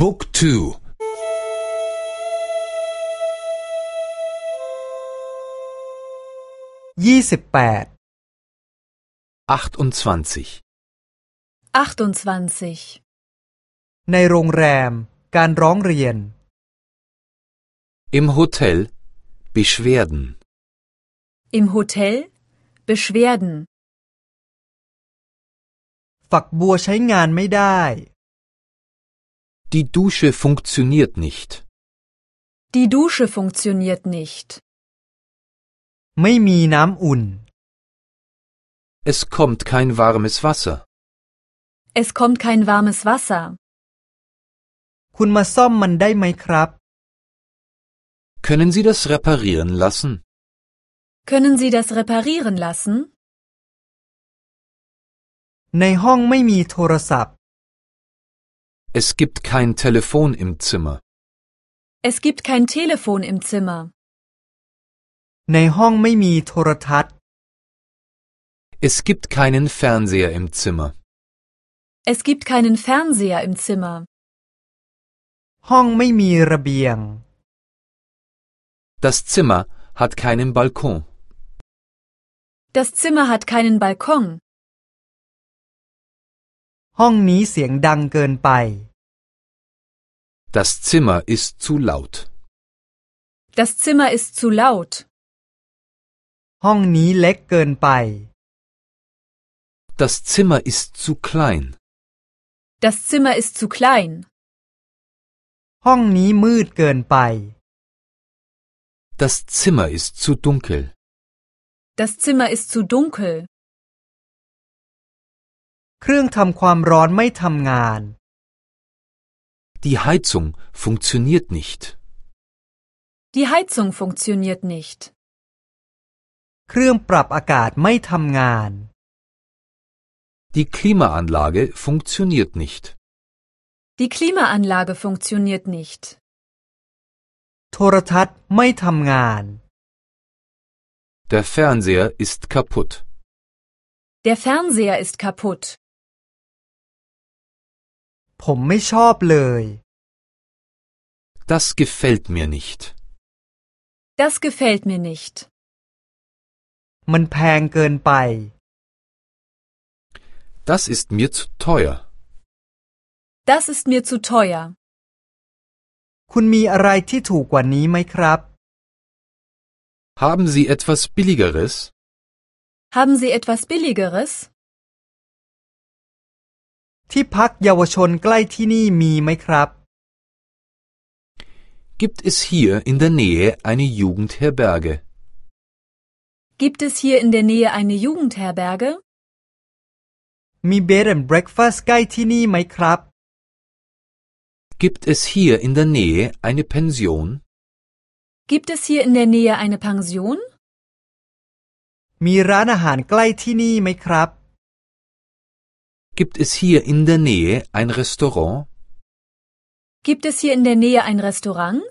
บุ๊กทู ยี่สิบแปด 28 28. ในโรงแรม การร้องเรียน Im Hotel Beschwerden Im Hotel Beschwerden. ฝักบัวใช้งานไม่ได้ Die Dusche funktioniert nicht. Die Dusche funktioniert nicht. ไม่มีน้ำอุ่น Es kommt kein warmes Wasser. Es kommt kein warmes Wasser. คุณมาซ่อมมันได้ไหมครับ Können Sie das reparieren lassen? Können Sie das reparieren lassen? ในห้องไม่มีโทรศัพท์ Es gibt kein Telefon im Zimmer. Es gibt kein Telefon im Zimmer. ในห้องไม่มีโทรทัศน์ Es gibt keinen Fernseher im Zimmer. Es gibt keinen Fernseher im Zimmer. ห้องไม่มีระเบียง Das Zimmer hat keinen Balkon. Das Zimmer hat keinen Balkon. ห้องนี้เสียงดังเกินไป Das Zimmer ist zu laut. Das Zimmer ist zu laut. ห้องนี้เล็กเกินไป Das Zimmer ist zu klein. Das Zimmer ist zu klein. ห้องนี้มืดเกินไป Das Zimmer ist zu dunkel. Das Zimmer ist zu dunkel. เครื่องทำความร้อนไม่ทำงาน Die Heizung funktioniert nicht. Die Heizung funktioniert nicht. เครื่องปรับอากาศไม่ทำงาน Die Klimaanlage funktioniert nicht. Die Klimaanlage funktioniert nicht. โทรทัศน์ไม่ทำงาน Der Fernseher ist kaputt. Der Fernseher ist kaputt. ผมไม่ชอบเลย Das gefällt mir nicht. Das gefällt mir nicht. มันแพงเกินไป Das ist mir zu teuer. Das ist mir zu teuer. คุณมีอะไรที่ถูกกว่านี้ไหมครับ Haben Sie etwas Billigeres? Haben Sie etwas Billigeres? ที่พักเยาวชนใกล้ที่นี่มีไหมครับ Gibt es hier in der Nähe eine Jugendherberge? Gibt es hier in der Nähe eine Jugendherberge? มี Bed and Breakfast ใกล้ที่นี่ไหมครับ Gibt es hier in der Nähe eine Pension? Gibt es hier in der Nähe eine Pension? มีร้านอาหารใกล้ที่นี่ไหมครับ Gibt es hier in der Nähe ein Restaurant? Gibt es hier in der Nähe ein Restaurant?